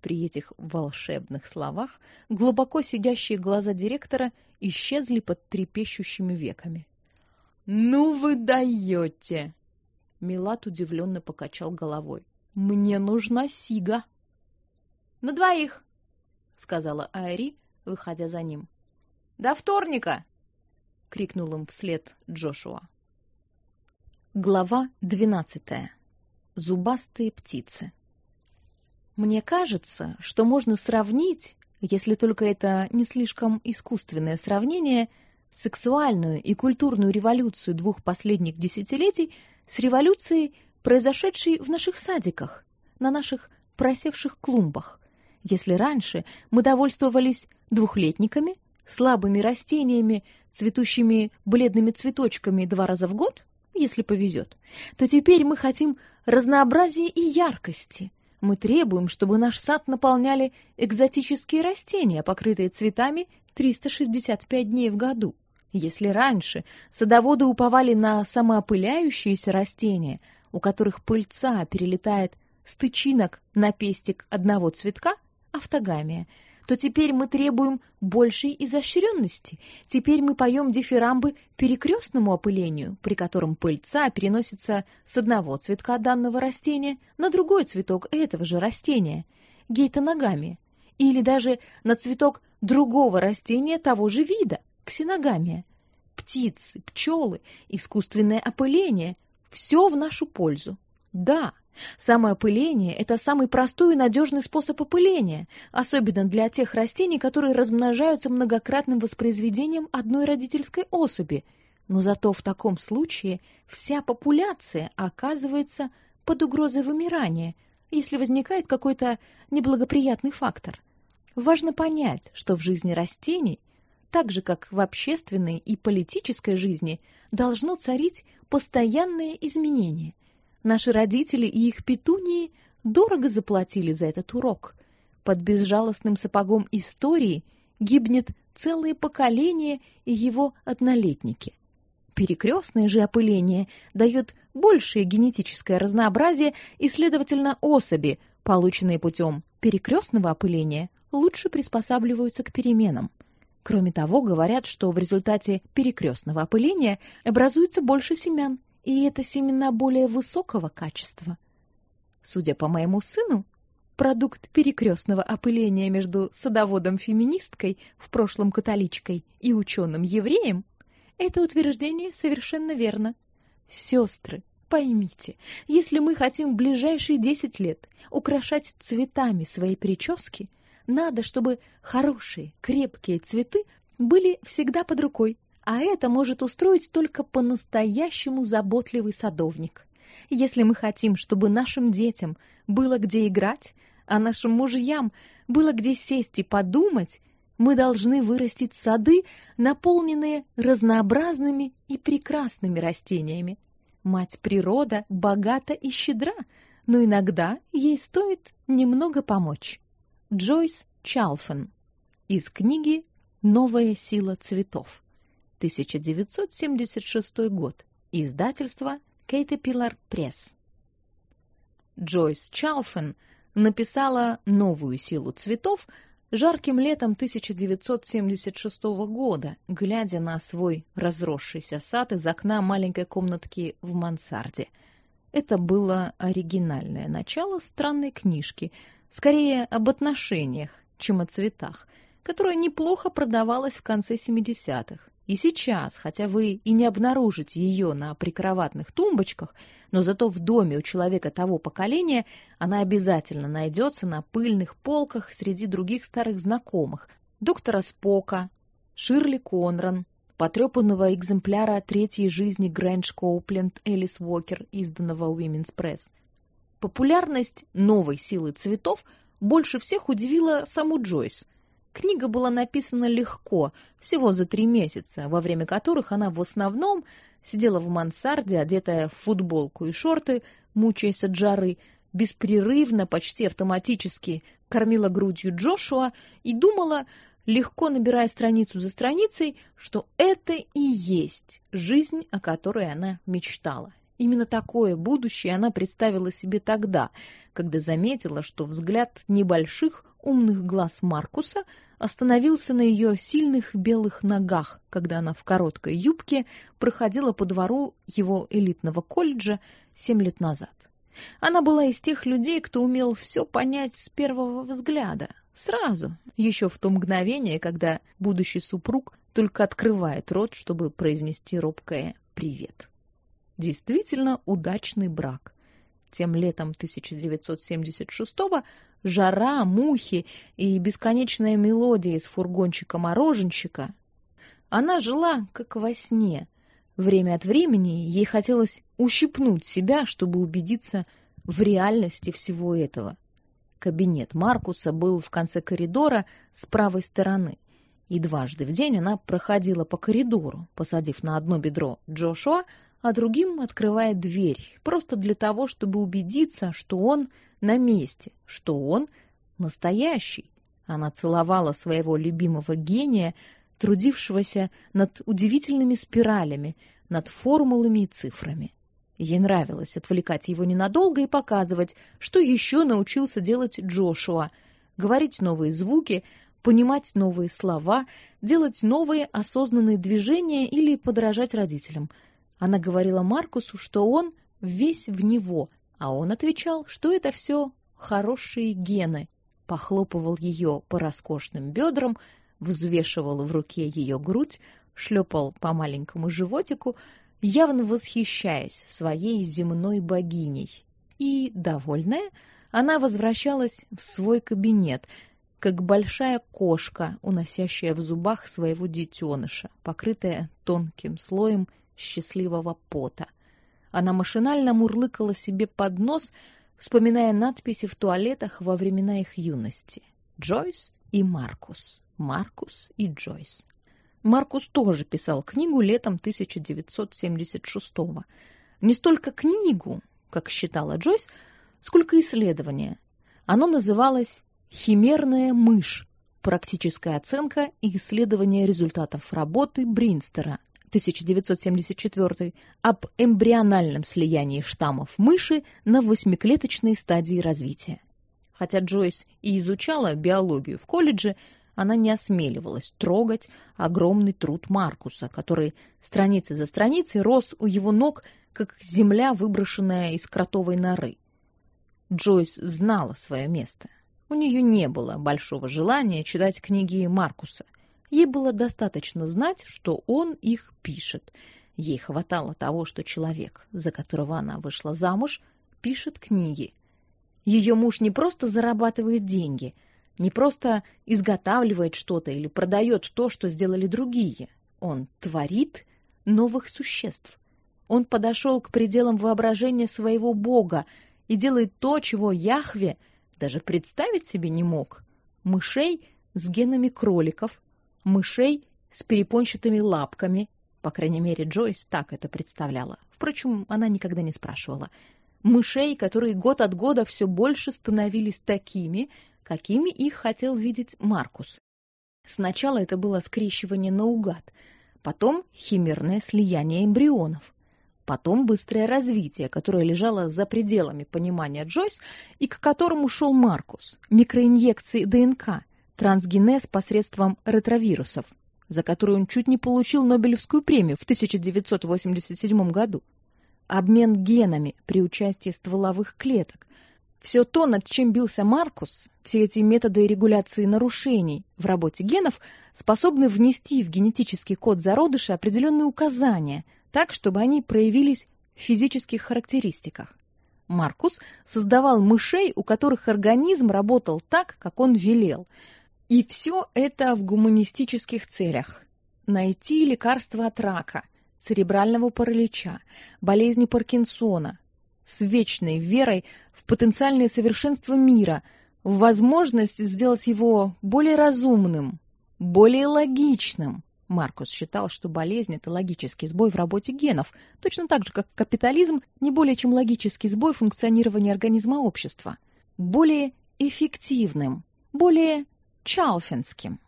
при этих волшебных словах глубоко сидящие глаза директора исчезли под трепещущими веками. «Ну вы даете!» Милат удивленно покачал головой. «Мне нужна сига!» «На двоих!» — сказала Айри, выходя за ним. «До вторника!» — крикнул им вслед Джошуа. Глава двенадцатая. Зубастые птицы. Мне кажется, что можно сравнить, если только это не слишком искусственное сравнение, сексуальную и культурную революцию двух последних десятилетий с революцией, произошедшей в наших садиках, на наших просевших клумбах. Если раньше мы довольствовались двухлетниками, слабыми растениями, цветущими бледными цветочками два раза в год, если повезет, то теперь мы хотим разнообразия и яркости, мы требуем, чтобы наш сад наполняли экзотические растения, покрытые цветами 365 дней в году. Если раньше садоводы уповали на самоопыляющиеся растения, у которых пыльца перелетает с тычинок на пестик одного цветка, автогамия, то теперь мы требуем большей изощренности. Теперь мы поем дифирамбы перекрестному опылению, при котором пыльца переносится с одного цветка данного растения на другой цветок этого же растения, гейтоногамия, или даже на цветок другого растения того же вида, ксеногамия. Птицы, пчелы, искусственное опыление — все в нашу пользу. Да, Самоопыление – это самый простой и надежный способ опыления, особенно для тех растений, которые размножаются многократным воспроизведением одной родительской особи. Но зато в таком случае вся популяция оказывается под угрозой вымирания, если возникает какой-то неблагоприятный фактор. Важно понять, что в жизни растений, так же как в общественной и политической жизни, должно царить постоянное изменение – Наши родители и их петунии дорого заплатили за этот урок. Под безжалостным сапогом истории гибнет целое поколение и его однолетники. Перекрестное же опыление дает большее генетическое разнообразие и, следовательно, особи, полученные путем перекрестного опыления, лучше приспосабливаются к переменам. Кроме того, говорят, что в результате перекрестного опыления образуется больше семян, и это семена более высокого качества. Судя по моему сыну, продукт перекрестного опыления между садоводом-феминисткой, в прошлом католичкой, и ученым-евреем, это утверждение совершенно верно. Сестры, поймите, если мы хотим в ближайшие десять лет украшать цветами свои прически, надо, чтобы хорошие, крепкие цветы были всегда под рукой, а это может устроить только по-настоящему заботливый садовник. Если мы хотим, чтобы нашим детям было где играть, а нашим мужьям было где сесть и подумать, мы должны вырастить сады, наполненные разнообразными и прекрасными растениями. Мать природа богата и щедра, но иногда ей стоит немного помочь. Джойс Чалфен из книги «Новая сила цветов», 1976 год, издательство Caterpillar Press. Джойс Чалфен написала «Новую силу цветов» жарким летом 1976 года, глядя на свой разросшийся сад из окна маленькой комнатки в мансарде. Это было оригинальное начало странной книжки, скорее об отношениях, чем о цветах, которая неплохо продавалась в конце 70-х. И сейчас, хотя вы и не обнаружите ее на прикроватных тумбочках, но зато в доме у человека того поколения она обязательно найдется на пыльных полках среди других старых знакомых. Доктора Спока, Ширли Конран, потрепанного экземпляра третьей жизни Грэндж Коупленд Элис Уокер, изданного Women's Press. Популярность новой силы цветов больше всех удивила саму Джойс – Книга была написана легко, всего за три месяца, во время которых она в основном сидела в мансарде, одетая в футболку и шорты, мучаясь от жары, беспрерывно, почти автоматически кормила грудью Джошуа и думала, легко набирая страницу за страницей, что это и есть жизнь, о которой она мечтала. Именно такое будущее она представила себе тогда, когда заметила, что взгляд небольших умных глаз Маркуса – остановился на ее сильных белых ногах, когда она в короткой юбке проходила по двору его элитного колледжа семь лет назад. Она была из тех людей, кто умел все понять с первого взгляда, сразу, еще в то мгновение, когда будущий супруг только открывает рот, чтобы произнести робкое «привет». Действительно удачный брак. Тем летом 1976-го жара, мухи и бесконечная мелодия из фургончика-мороженщика. Она жила как во сне. Время от времени ей хотелось ущипнуть себя, чтобы убедиться в реальности всего этого. Кабинет Маркуса был в конце коридора с правой стороны, и дважды в день она проходила по коридору, посадив на одно бедро Джошуа, а другим открывая дверь, просто для того, чтобы убедиться, что он на месте, что он настоящий. Она целовала своего любимого гения, трудившегося над удивительными спиралями, над формулами и цифрами. Ей нравилось отвлекать его ненадолго и показывать, что еще научился делать Джошуа, говорить новые звуки, понимать новые слова, делать новые осознанные движения или подражать родителям. Она говорила Маркусу, что он весь в него, а он отвечал, что это все хорошие гены, похлопывал ее по роскошным бедрам, взвешивал в руке ее грудь, шлепал по маленькому животику, явно восхищаясь своей земной богиней. И, довольная, она возвращалась в свой кабинет, как большая кошка, уносящая в зубах своего детеныша, покрытая тонким слоем счастливого пота. Она машинально мурлыкала себе под нос, вспоминая надписи в туалетах во времена их юности. Джойс и Маркус. Маркус и Джойс. Маркус тоже писал книгу летом 1976 -го. Не столько книгу, как считала Джойс, сколько исследования. Оно называлось «Химерная мышь. Практическая оценка и исследование результатов работы Бринстера 1974 об эмбриональном слиянии штаммов мыши на восьмиклеточной стадии развития. Хотя Джойс и изучала биологию в колледже, она не осмеливалась трогать огромный труд Маркуса, который страница за страницей рос у его ног, как земля, выброшенная из кротовой норы. Джойс знала свое место. У нее не было большого желания читать книги Маркуса. Ей было достаточно знать, что он их пишет. Ей хватало того, что человек, за которого она вышла замуж, пишет книги. Ее муж не просто зарабатывает деньги – не просто изготавливает что-то или продает то, что сделали другие. Он творит новых существ. Он подошел к пределам воображения своего бога и делает то, чего Яхве даже представить себе не мог. Мышей с генами кроликов, мышей с перепончатыми лапками, по крайней мере, Джойс так это представляла. Впрочем, она никогда не спрашивала. Мышей, которые год от года все больше становились такими, какими их хотел видеть Маркус. Сначала это было скрещивание наугад, потом химерное слияние эмбрионов, потом быстрое развитие, которое лежало за пределами понимания Джойс и к которому шел Маркус, микроинъекции ДНК, трансгенез посредством ретровирусов, за которую он чуть не получил Нобелевскую премию в 1987 году, обмен генами при участии стволовых клеток, все то, над чем бился Маркус, все эти методы регуляции нарушений в работе генов способны внести в генетический код зародыша определенные указания, так, чтобы они проявились в физических характеристиках. Маркус создавал мышей, у которых организм работал так, как он велел. И все это в гуманистических целях. Найти лекарство от рака, церебрального паралича, болезни Паркинсона, с вечной верой в потенциальное совершенство мира, в возможность сделать его более разумным, более логичным. Маркус считал, что болезнь – это логический сбой в работе генов, точно так же, как капитализм – не более чем логический сбой функционирования организма общества. Более эффективным, более чалфинским.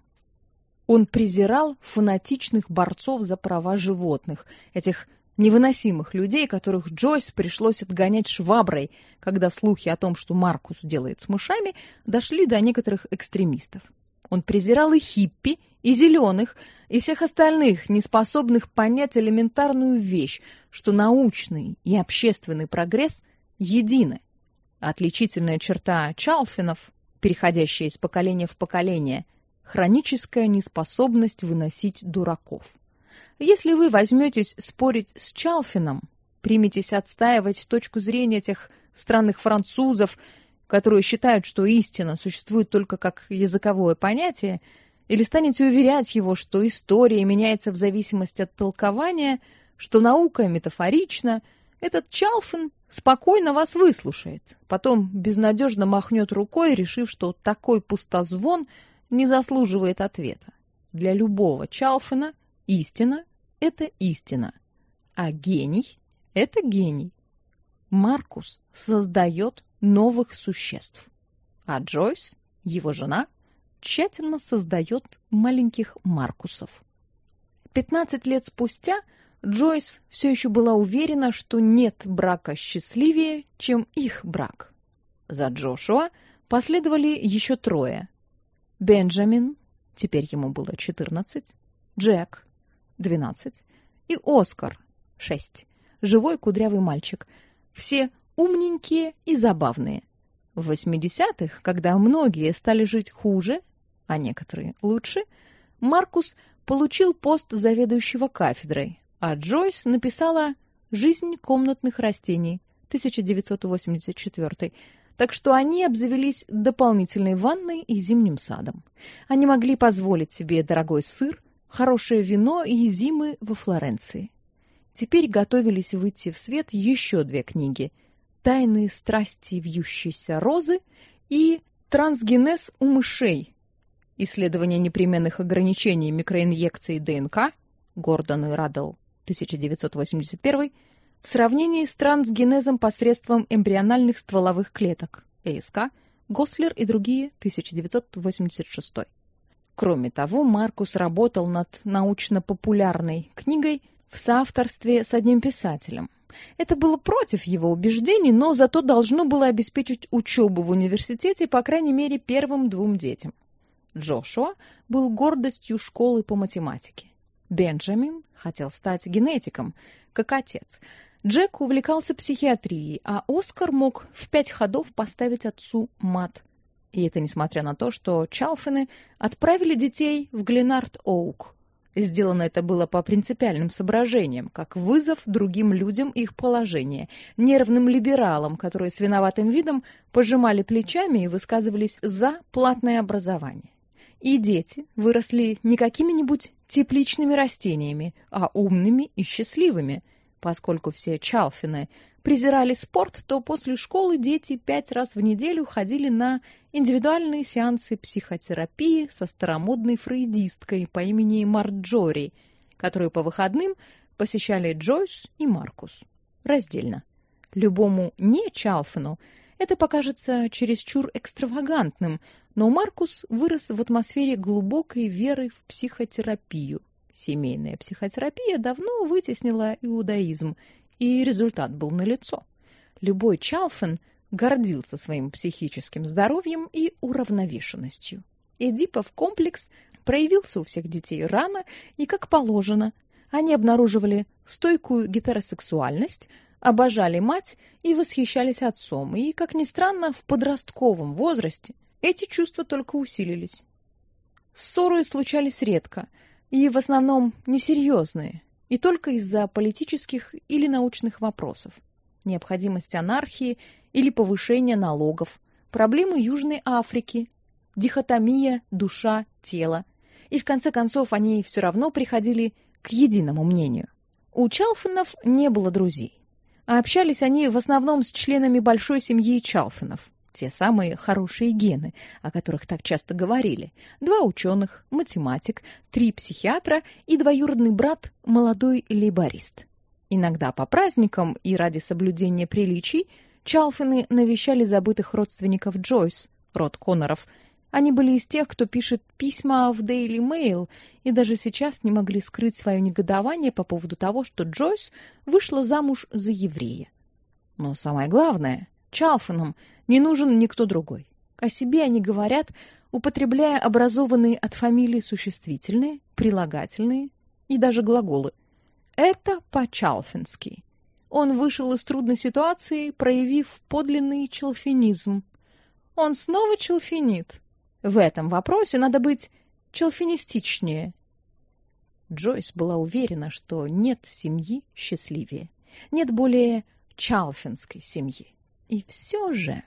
Он презирал фанатичных борцов за права животных, этих невыносимых людей, которых Джойс пришлось отгонять шваброй, когда слухи о том, что Маркус делает с мышами, дошли до некоторых экстремистов. Он презирал и хиппи, и зеленых, и всех остальных, неспособных понять элементарную вещь, что научный и общественный прогресс едины. Отличительная черта Чалфинов, переходящая из поколения в поколение, хроническая неспособность выносить дураков. Если вы возьметесь спорить с Чалфином, приметесь отстаивать точку зрения тех странных французов, которые считают, что истина существует только как языковое понятие, или станете уверять его, что история меняется в зависимости от толкования, что наука метафорична, этот Чалфин спокойно вас выслушает, потом безнадежно махнет рукой, решив, что такой пустозвон не заслуживает ответа. Для любого Чалфина истина — это истина, а гений — это гений. Маркус создает новых существ, а Джойс, его жена, тщательно создает маленьких Маркусов. Пятнадцать лет спустя Джойс все еще была уверена, что нет брака счастливее, чем их брак. За Джошуа последовали еще трое. Бенджамин, теперь ему было четырнадцать, Джек, 12, и Оскар, 6, живой кудрявый мальчик. Все умненькие и забавные. В 80-х, когда многие стали жить хуже, а некоторые лучше, Маркус получил пост заведующего кафедрой, а Джойс написала «Жизнь комнатных растений» 1984 так что они обзавелись дополнительной ванной и зимним садом. Они могли позволить себе дорогой сыр, хорошее вино и зимы во Флоренции. Теперь готовились выйти в свет еще две книги «Тайные страсти вьющейся розы» и «Трансгенез у мышей. Исследование непременных ограничений микроинъекций ДНК» Гордон и Раддл, 1981, в сравнении с трансгенезом посредством эмбриональных стволовых клеток. ЭСК, Гослер и другие, 1986. Кроме того, Маркус работал над научно-популярной книгой в соавторстве с одним писателем. Это было против его убеждений, но зато должно было обеспечить учебу в университете по крайней мере первым двум детям. Джошуа был гордостью школы по математике. Бенджамин хотел стать генетиком, как отец. Джек увлекался психиатрией, а Оскар мог в пять ходов поставить отцу мат. И это несмотря на то, что Чалфины отправили детей в Гленард-Оук, Сделано это было по принципиальным соображениям, как вызов другим людям их положения, нервным либералам, которые с виноватым видом пожимали плечами и высказывались за платное образование. И дети выросли не какими-нибудь тепличными растениями, а умными и счастливыми. Поскольку все Чалфины презирали спорт, то после школы дети пять раз в неделю ходили на индивидуальные сеансы психотерапии со старомодной фрейдисткой по имени Марджори, которую по выходным посещали Джойс и Маркус раздельно. Любому не Чалфину это покажется чересчур экстравагантным, но Маркус вырос в атмосфере глубокой веры в психотерапию. Семейная психотерапия давно вытеснила иудаизм, и результат был налицо. Любой Чалфин гордился своим психическим здоровьем и уравновешенностью. Эдипов комплекс проявился у всех детей рано и как положено. Они обнаруживали стойкую гетеросексуальность, обожали мать и восхищались отцом, и, как ни странно, в подростковом возрасте эти чувства только усилились. Ссоры случались редко, и в основном несерьезные, и только из-за политических или научных вопросов. Необходимость анархии или повышения налогов, проблемы Южной Африки, дихотомия душа-тело. И в конце концов они все равно приходили к единому мнению. У Чалфинов не было друзей. А общались они в основном с членами большой семьи Чалфинов. Те самые хорошие гены, о которых так часто говорили. Два ученых, математик, три психиатра и двоюродный брат, молодой лейборист. Иногда по праздникам и ради соблюдения приличий Чалфины навещали забытых родственников Джойс, род Конноров. Они были из тех, кто пишет письма в Daily Mail, и даже сейчас не могли скрыть свое негодование по поводу того, что Джойс вышла замуж за еврея. Но самое главное, Чалфинам не нужен никто другой. О себе они говорят, употребляя образованные от фамилии существительные, прилагательные и даже глаголы. Это по-чалфински. Он вышел из трудной ситуации, проявив подлинный челфинизм. Он снова челфинит. В этом вопросе надо быть челфинистичнее. Джойс была уверена, что нет семьи счастливее, нет более чалфинской семьи. И все же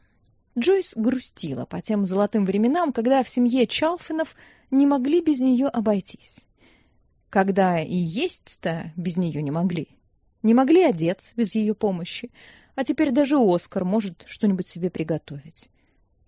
Джойс грустила по тем золотым временам, когда в семье Чалфинов не могли без нее обойтись. Когда и есть-то без нее не могли. Не могли одеться без ее помощи, а теперь даже Оскар может что-нибудь себе приготовить.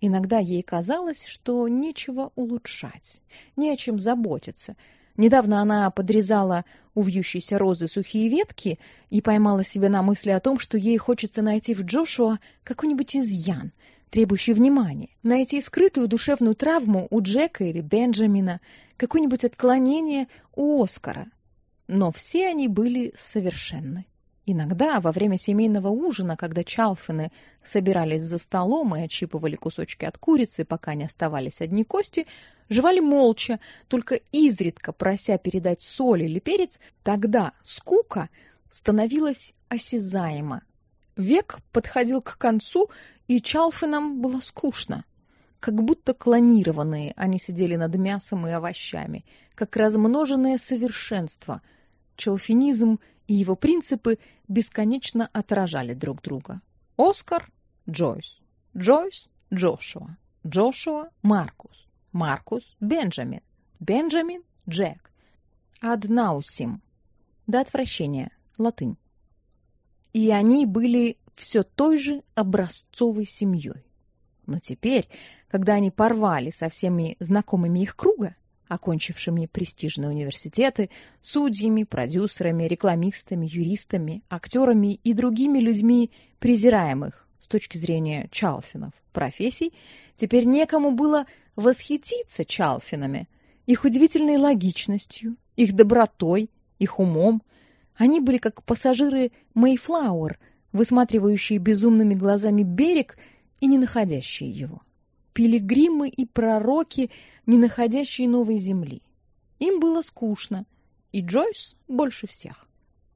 Иногда ей казалось, что нечего улучшать, не о чем заботиться. Недавно она подрезала у вьющейся розы сухие ветки и поймала себя на мысли о том, что ей хочется найти в Джошуа какой-нибудь изъян, требующий внимания, найти скрытую душевную травму у Джека или Бенджамина, какое-нибудь отклонение у Оскара, но все они были совершенны. Иногда во время семейного ужина, когда Чалфины собирались за столом и отщипывали кусочки от курицы, пока не оставались одни кости, жевали молча, только изредка прося передать соль или перец, тогда скука становилась осязаема. Век подходил к концу, и Чалфинам было скучно. Как будто клонированные они сидели над мясом и овощами, как размноженное совершенство — Челфинизм и его принципы бесконечно отражали друг друга. Оскар Джойс, Джойс Джошуа, Джошуа Маркус, Маркус Бенджамин, Бенджамин Джек. Аднаусим. До отвращения. Латынь. И они были все той же образцовой семьей. Но теперь, когда они порвали со всеми знакомыми их круга, окончившими престижные университеты, судьями, продюсерами, рекламистами, юристами, актерами и другими людьми презираемых с точки зрения Чалфинов профессий, теперь некому было восхититься Чалфинами, их удивительной логичностью, их добротой, их умом. Они были как пассажиры Мэйфлауэр, высматривающие безумными глазами берег и не находящие его. Пилигримы и пророки, не находящие новой земли. Им было скучно, и Джойс больше всех.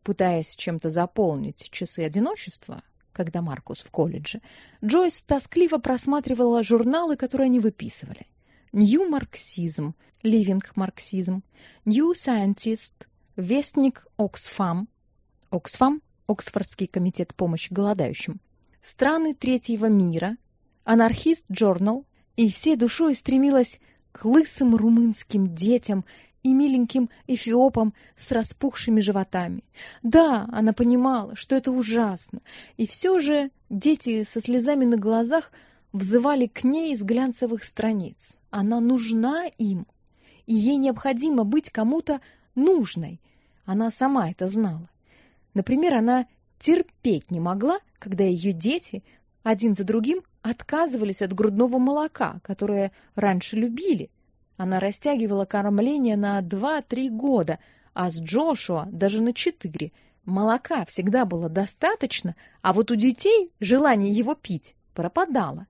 Пытаясь чем-то заполнить часы одиночества, когда Маркус в колледже, Джойс тоскливо просматривала журналы, которые они выписывали. Нью-марксизм, Ливинг-марксизм, New Scientist, Вестник Оксфам, Оксфам – Оксфордский комитет помощи голодающим, Страны третьего мира, Анархист Journal, и всей душой стремилась к лысым румынским детям и миленьким эфиопам с распухшими животами. Да, она понимала, что это ужасно, и все же дети со слезами на глазах взывали к ней из глянцевых страниц. Она нужна им, и ей необходимо быть кому-то нужной. Она сама это знала. Например, она терпеть не могла, когда ее дети один за другим отказывались от грудного молока, которое раньше любили. Она растягивала кормление на 2-3 года, а с Джошуа даже на 4. Молока всегда было достаточно, а вот у детей желание его пить пропадало.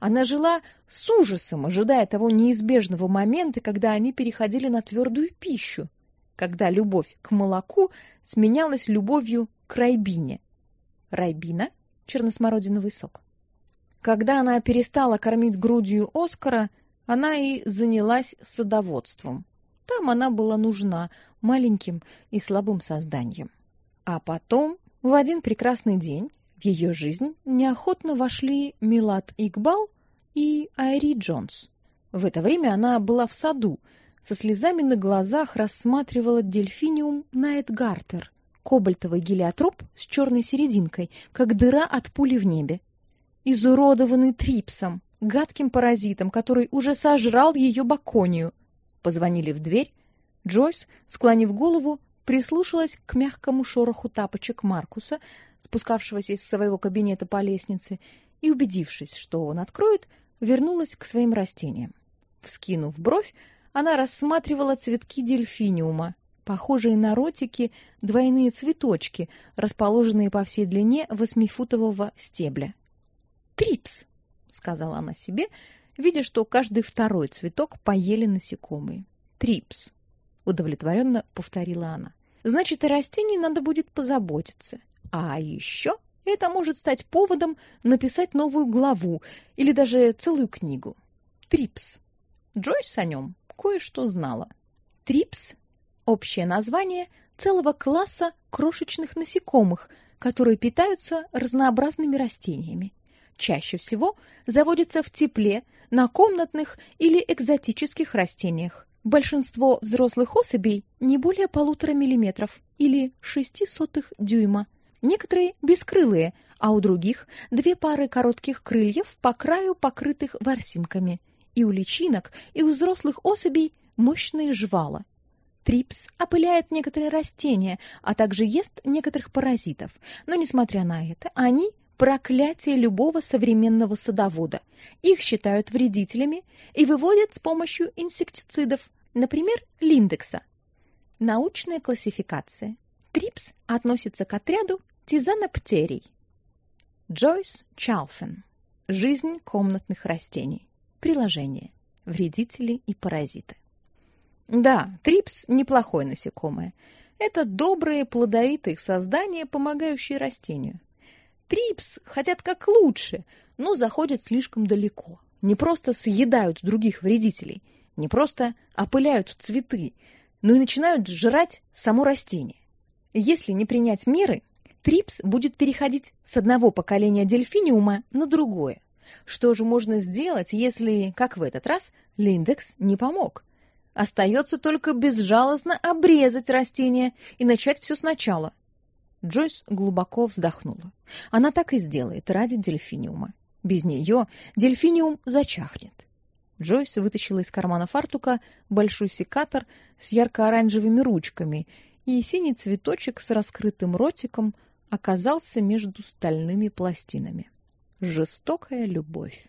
Она жила с ужасом, ожидая того неизбежного момента, когда они переходили на твердую пищу, когда любовь к молоку сменялась любовью к райбине. Райбина — черносмородиновый сок. Когда она перестала кормить грудью Оскара, она и занялась садоводством. Там она была нужна маленьким и слабым созданием. А потом, в один прекрасный день, в ее жизнь неохотно вошли Милад Игбал и Айри Джонс. В это время она была в саду, со слезами на глазах рассматривала дельфиниум Найтгартер, кобальтовый гелиотроп с черной серединкой, как дыра от пули в небе изуродованный трипсом, гадким паразитом, который уже сожрал ее баконию. Позвонили в дверь. Джойс, склонив голову, прислушалась к мягкому шороху тапочек Маркуса, спускавшегося из своего кабинета по лестнице, и, убедившись, что он откроет, вернулась к своим растениям. Вскинув бровь, она рассматривала цветки дельфиниума, похожие на ротики, двойные цветочки, расположенные по всей длине восьмифутового стебля. Трипс, сказала она себе, видя, что каждый второй цветок поели насекомые. Трипс, удовлетворенно повторила она. Значит, о растении надо будет позаботиться. А еще это может стать поводом написать новую главу или даже целую книгу. Трипс. Джойс о нем кое-что знала. Трипс общее название целого класса крошечных насекомых, которые питаются разнообразными растениями чаще всего заводится в тепле, на комнатных или экзотических растениях. Большинство взрослых особей не более полутора миллиметров или шести сотых дюйма. Некоторые бескрылые, а у других две пары коротких крыльев по краю покрытых ворсинками. И у личинок, и у взрослых особей мощные жвала. Трипс опыляет некоторые растения, а также ест некоторых паразитов. Но несмотря на это, они проклятие любого современного садовода. Их считают вредителями и выводят с помощью инсектицидов, например, линдекса. Научная классификация. Трипс относится к отряду тизаноптерий. Джойс Чалфен. Жизнь комнатных растений. Приложение. Вредители и паразиты. Да, трипс неплохое насекомое. Это добрые плодовитые создания, помогающие растению. Трипс хотят как лучше, но заходят слишком далеко. Не просто съедают других вредителей, не просто опыляют цветы, но и начинают жрать само растение. Если не принять меры, трипс будет переходить с одного поколения дельфиниума на другое. Что же можно сделать, если, как в этот раз, линдекс не помог? Остается только безжалостно обрезать растение и начать все сначала. Джойс глубоко вздохнула. Она так и сделает ради дельфиниума. Без нее дельфиниум зачахнет. Джойс вытащила из кармана фартука большой секатор с ярко-оранжевыми ручками, и синий цветочек с раскрытым ротиком оказался между стальными пластинами. Жестокая любовь.